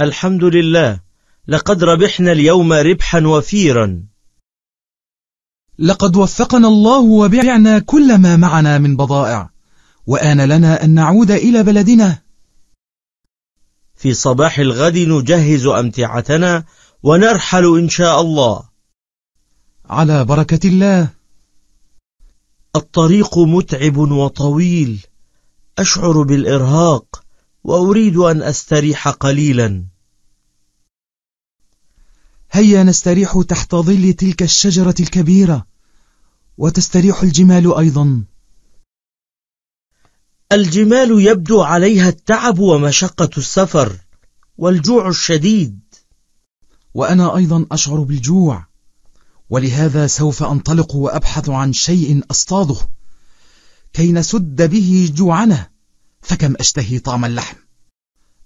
الحمد لله لقد ربحنا اليوم ربحا وفيرا. لقد وفقنا الله وبعنا كل ما معنا من بضائع وآن لنا أن نعود إلى بلدنا. في صباح الغد نجهز أمتعتنا ونرحل إن شاء الله. على بركة الله. الطريق متعب وطويل أشعر بالإرهاق. وأريد أن أستريح قليلا. هيا نستريح تحت ظل تلك الشجرة الكبيرة وتستريح الجمال أيضا. الجمال يبدو عليها التعب ومشقة السفر والجوع الشديد. وأنا أيضا أشعر بالجوع ولهذا سوف أنطلق وأبحث عن شيء أصطاده كي نسد به جوعنا. فكم أشتهي طعم اللحم؟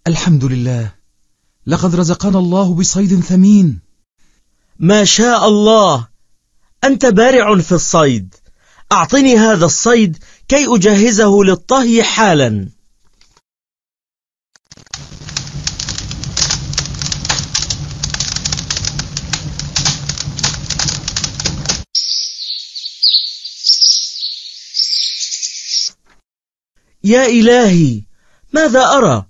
الحمد لله. لقد رزقنا الله بصيد ثمين. ما شاء الله. أنت بارع في الصيد. أعطني هذا الصيد كي أجهزه للطهي حالا. يا إلهي ماذا أرى؟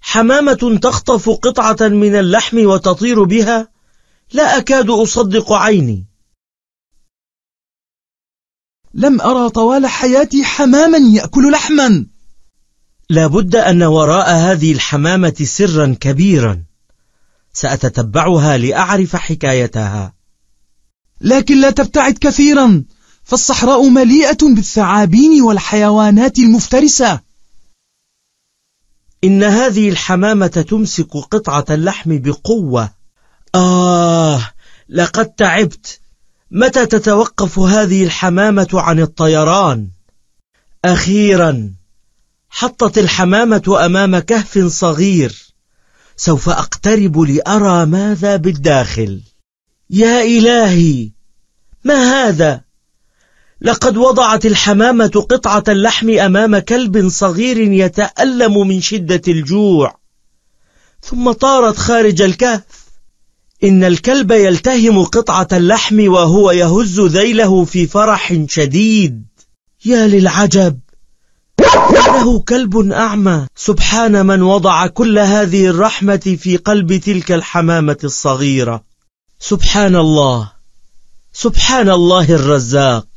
حمامة تخطف قطعة من اللحم وتطير بها؟ لا أكاد أصدق عيني. لم أرى طوال حياتي حماما يأكل لحما. لابد أن وراء هذه الحمامة سرا كبيرا. سأتتبعها لأعرف حكايتها. لكن لا تبتعد كثيرا. فالصحراء مليئة بالثعابين والحيوانات المفترسة. إن هذه الحمامة تمسك قطعة اللحم بقوة. آه لقد تعبت. متى تتوقف هذه الحمامة عن الطيران؟ أخيرا حطت الحمامة أمام كهف صغير. سوف أقترب لأرى ماذا بالداخل. يا إلهي ما هذا؟ لقد وضعت الحمامة قطعة اللحم أمام كلب صغير يتألم من شدة الجوع. ثم طارت خارج الكهف. إن الكلب يلتهم قطعة اللحم وهو يهز ذيله في فرح شديد. يا للعجب! إنه كلب أعمى. سبحان من وضع كل هذه الرحمة في قلب تلك الحمامة الصغيرة. سبحان الله! سبحان الله الرزاق!